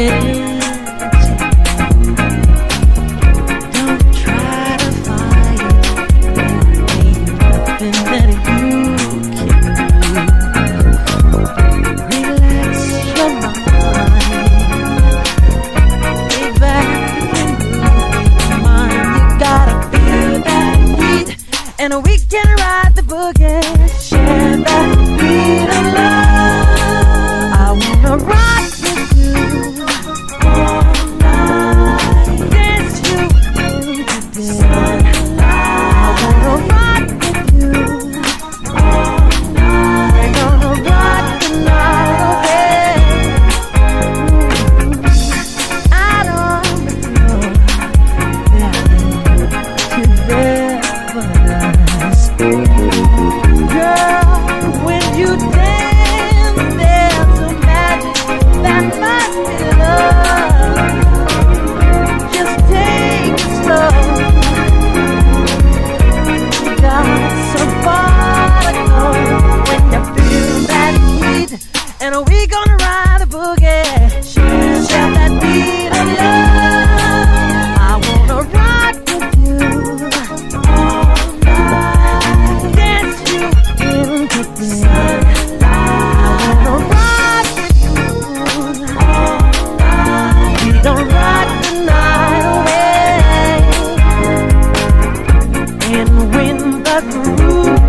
yeah. And when the groove's